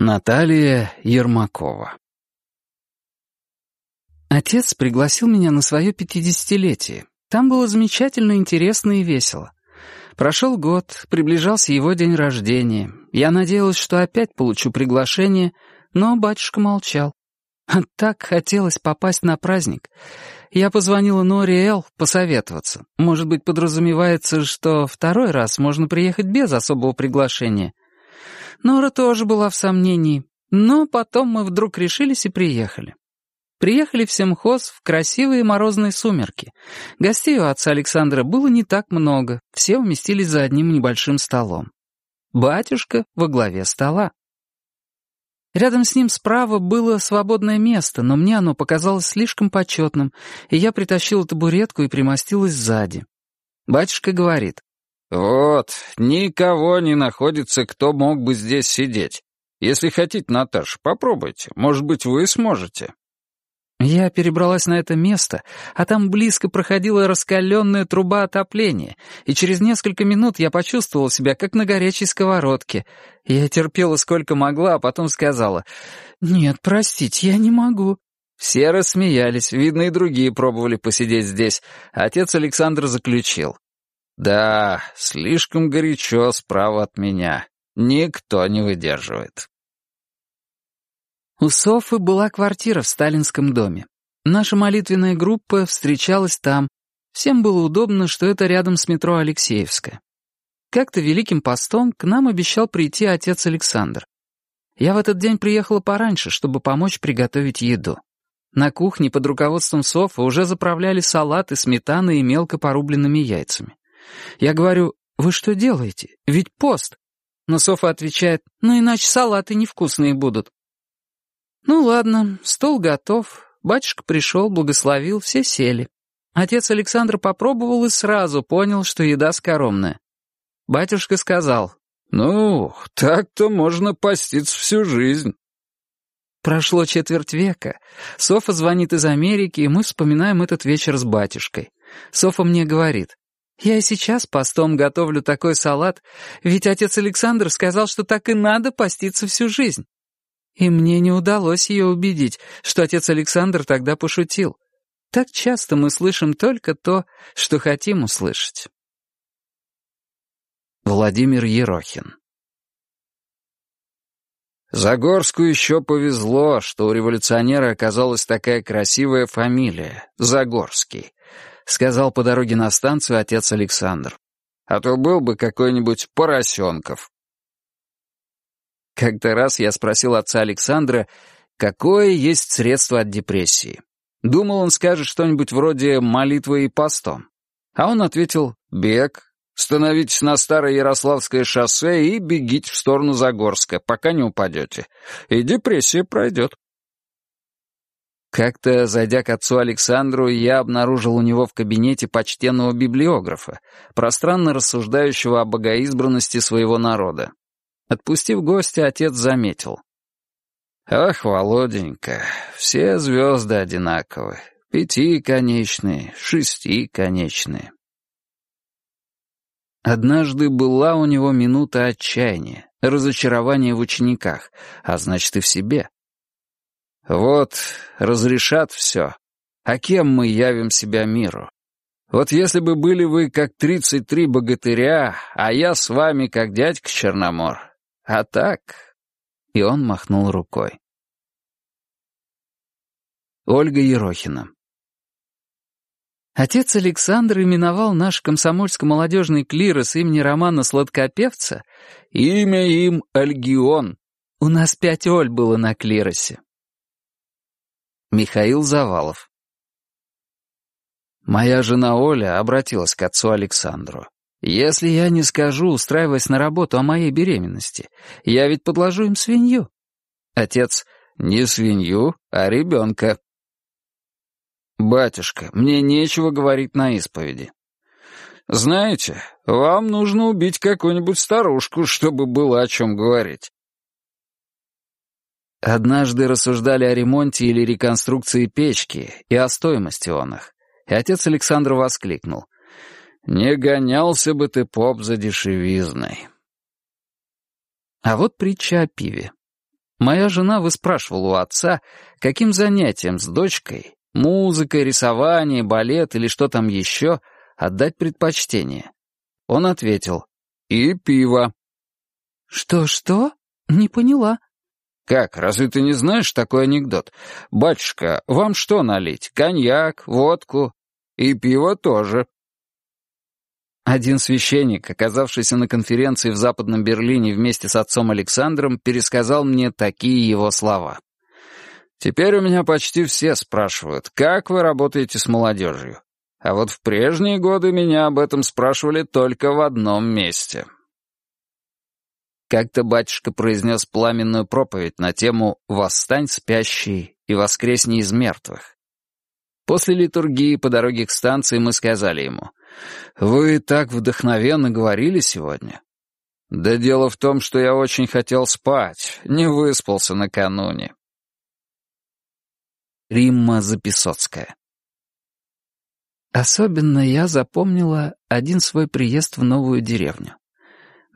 Наталья Ермакова Отец пригласил меня на свое пятидесятилетие. Там было замечательно, интересно и весело. Прошел год, приближался его день рождения. Я надеялась, что опять получу приглашение, но батюшка молчал. Так хотелось попасть на праздник. Я позвонила Норе Эл посоветоваться. Может быть, подразумевается, что второй раз можно приехать без особого приглашения. Нора тоже была в сомнении, но потом мы вдруг решились и приехали. Приехали в Семхоз в красивые морозные сумерки. Гостей у отца Александра было не так много, все уместились за одним небольшим столом. Батюшка во главе стола. Рядом с ним справа было свободное место, но мне оно показалось слишком почетным, и я притащила табуретку и примостилась сзади. Батюшка говорит, «Вот, никого не находится, кто мог бы здесь сидеть. Если хотите, Наташ, попробуйте. Может быть, вы сможете». Я перебралась на это место, а там близко проходила раскаленная труба отопления, и через несколько минут я почувствовала себя как на горячей сковородке. Я терпела сколько могла, а потом сказала, «Нет, простите, я не могу». Все рассмеялись, видно, и другие пробовали посидеть здесь. Отец Александр заключил, да, слишком горячо справа от меня. Никто не выдерживает. У Софы была квартира в сталинском доме. Наша молитвенная группа встречалась там. Всем было удобно, что это рядом с метро Алексеевская. Как-то Великим постом к нам обещал прийти отец Александр. Я в этот день приехала пораньше, чтобы помочь приготовить еду. На кухне под руководством Софы уже заправляли салаты, сметаной и мелко порубленными яйцами. Я говорю, вы что делаете? Ведь пост. Но Софа отвечает, ну иначе салаты невкусные будут. Ну ладно, стол готов. Батюшка пришел, благословил, все сели. Отец Александр попробовал и сразу понял, что еда скоромная. Батюшка сказал, «Ну, так-то можно поститься всю жизнь». Прошло четверть века. Софа звонит из Америки, и мы вспоминаем этот вечер с батюшкой. Софа мне говорит, я и сейчас постом готовлю такой салат, ведь отец Александр сказал, что так и надо поститься всю жизнь. И мне не удалось ее убедить, что отец Александр тогда пошутил. Так часто мы слышим только то, что хотим услышать. Владимир Ерохин Загорску еще повезло, что у революционера оказалась такая красивая фамилия — Загорский сказал по дороге на станцию отец Александр. «А то был бы какой-нибудь Поросенков». Как-то раз я спросил отца Александра, какое есть средство от депрессии. Думал, он скажет что-нибудь вроде «молитвы и постом». А он ответил «бег». Становитесь на старое Ярославское шоссе и бегите в сторону Загорска, пока не упадете. И депрессия пройдет. Как-то, зайдя к отцу Александру, я обнаружил у него в кабинете почтенного библиографа, пространно рассуждающего о богоизбранности своего народа. Отпустив гостя, отец заметил. «Ах, Володенька, все звезды одинаковы, пятиконечные, шестиконечные». Однажды была у него минута отчаяния, разочарования в учениках, а значит и в себе. Вот, разрешат все. А кем мы явим себя миру? Вот если бы были вы как тридцать три богатыря, а я с вами как дядька Черномор. А так...» И он махнул рукой. Ольга Ерохина Отец Александр именовал наш комсомольско-молодежный клирос имени Романа Сладкопевца имя им Альгион. У нас пять Оль было на клиросе. Михаил Завалов. Моя жена Оля обратилась к отцу Александру. «Если я не скажу, устраиваясь на работу о моей беременности, я ведь подложу им свинью». Отец «Не свинью, а ребенка». «Батюшка, мне нечего говорить на исповеди». «Знаете, вам нужно убить какую-нибудь старушку, чтобы было о чем говорить. Однажды рассуждали о ремонте или реконструкции печки и о стоимости он их. И отец Александр воскликнул. «Не гонялся бы ты, поп, за дешевизной». А вот притча о пиве. Моя жена выспрашивала у отца, каким занятием с дочкой, музыкой, рисование, балет или что там еще, отдать предпочтение. Он ответил «И пиво». «Что-что? Не поняла». «Как, разве ты не знаешь такой анекдот? Батюшка, вам что налить? Коньяк, водку? И пиво тоже». Один священник, оказавшийся на конференции в Западном Берлине вместе с отцом Александром, пересказал мне такие его слова. «Теперь у меня почти все спрашивают, как вы работаете с молодежью? А вот в прежние годы меня об этом спрашивали только в одном месте». Как-то батюшка произнес пламенную проповедь на тему «Восстань, спящий, и воскресни из мертвых». После литургии по дороге к станции мы сказали ему «Вы так вдохновенно говорили сегодня». «Да дело в том, что я очень хотел спать, не выспался накануне». Римма Записоцкая Особенно я запомнила один свой приезд в новую деревню.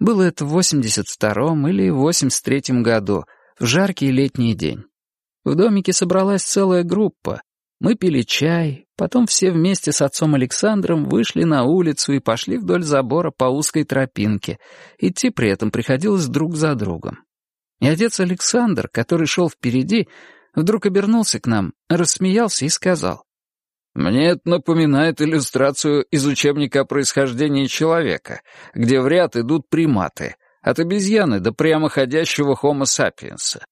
Было это в 82-м или 83-м году, в жаркий летний день. В домике собралась целая группа, мы пили чай, потом все вместе с отцом Александром вышли на улицу и пошли вдоль забора по узкой тропинке. Идти при этом приходилось друг за другом. И отец Александр, который шел впереди, вдруг обернулся к нам, рассмеялся и сказал. «Мне это напоминает иллюстрацию из учебника о происхождении человека, где в ряд идут приматы, от обезьяны до прямоходящего хомо сапиенса.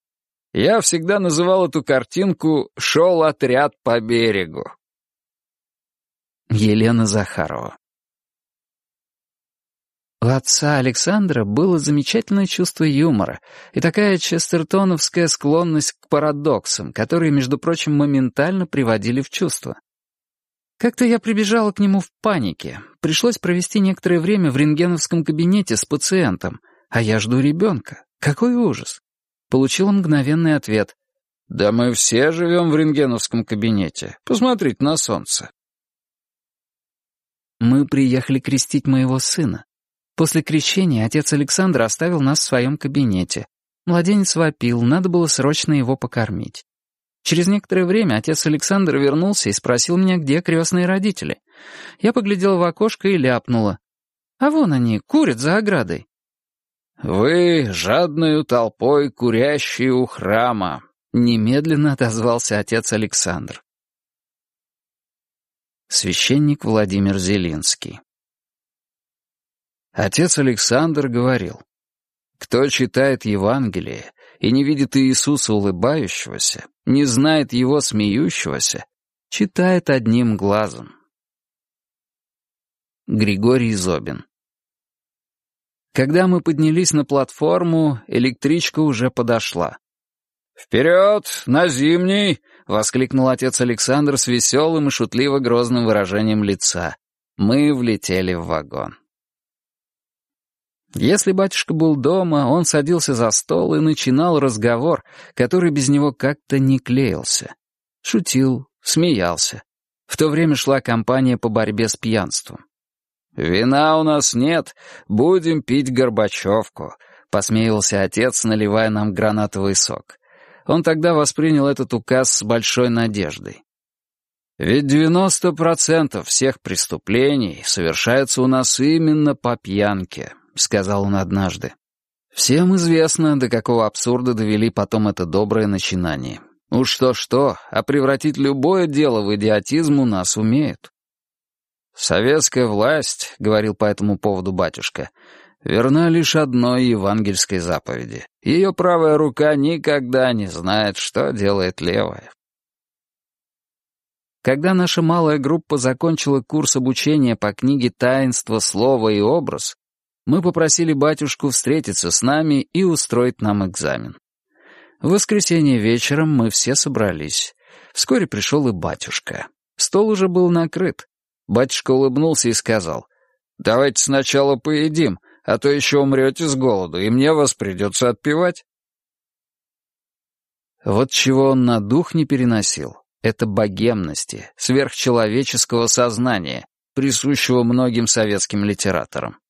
Я всегда называл эту картинку «Шел отряд по берегу». Елена Захарова У отца Александра было замечательное чувство юмора и такая честертоновская склонность к парадоксам, которые, между прочим, моментально приводили в чувство. Как-то я прибежала к нему в панике. Пришлось провести некоторое время в рентгеновском кабинете с пациентом, а я жду ребенка. Какой ужас! получила мгновенный ответ. «Да мы все живем в рентгеновском кабинете. Посмотрите на солнце». Мы приехали крестить моего сына. После крещения отец Александр оставил нас в своем кабинете. Младенец вопил, надо было срочно его покормить. Через некоторое время отец Александр вернулся и спросил меня, где крестные родители. Я поглядела в окошко и ляпнула. А вон они, курят за оградой. «Вы жадную толпой курящие у храма», — немедленно отозвался отец Александр. Священник Владимир Зелинский Отец Александр говорил, «Кто читает Евангелие и не видит Иисуса улыбающегося, не знает Его смеющегося, читает одним глазом». Григорий Зобин когда мы поднялись на платформу, электричка уже подошла. «Вперед, на зимний!» — воскликнул отец Александр с веселым и шутливо грозным выражением лица. Мы влетели в вагон. Если батюшка был дома, он садился за стол и начинал разговор, который без него как-то не клеился. Шутил, смеялся. В то время шла кампания по борьбе с пьянством. «Вина у нас нет, будем пить Горбачевку», — посмеивался отец, наливая нам гранатовый сок. Он тогда воспринял этот указ с большой надеждой. «Ведь 90% всех преступлений совершаются у нас именно по пьянке», — сказал он однажды. Всем известно, до какого абсурда довели потом это доброе начинание. Уж что-что, а превратить любое дело в идиотизм у нас умеют. «Советская власть», — говорил по этому поводу батюшка, — «верна лишь одной евангельской заповеди. Ее правая рука никогда не знает, что делает левая». Когда наша малая группа закончила курс обучения по книге «Таинство, слово и образ», мы попросили батюшку встретиться с нами и устроить нам экзамен. В воскресенье вечером мы все собрались. Вскоре пришел и батюшка. Стол уже был накрыт. Батюшка улыбнулся и сказал, «Давайте сначала поедим, а то еще умрете с голоду, и мне вас придется отпевать». Вот чего он на дух не переносил, это богемности, сверхчеловеческого сознания, присущего многим советским литераторам.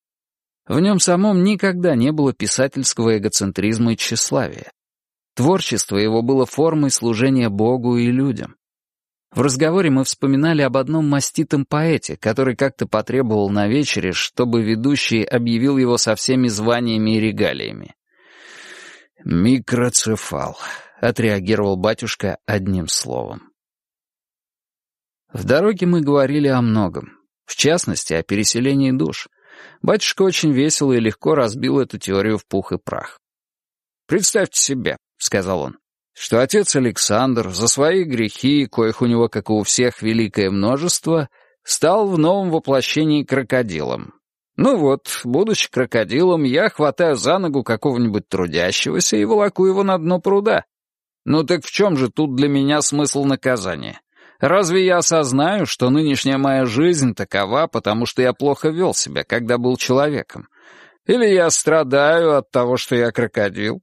В нем самом никогда не было писательского эгоцентризма и тщеславия. Творчество его было формой служения Богу и людям. В разговоре мы вспоминали об одном маститом поэте, который как-то потребовал на вечере, чтобы ведущий объявил его со всеми званиями и регалиями. «Микроцефал», — отреагировал батюшка одним словом. В дороге мы говорили о многом, в частности, о переселении душ. Батюшка очень весело и легко разбил эту теорию в пух и прах. «Представьте себе», — сказал он, что отец Александр за свои грехи, коих у него, как и у всех, великое множество, стал в новом воплощении крокодилом. Ну вот, будучи крокодилом, я хватаю за ногу какого-нибудь трудящегося и волоку его на дно пруда. Ну так в чем же тут для меня смысл наказания? Разве я осознаю, что нынешняя моя жизнь такова, потому что я плохо вел себя, когда был человеком? Или я страдаю от того, что я крокодил?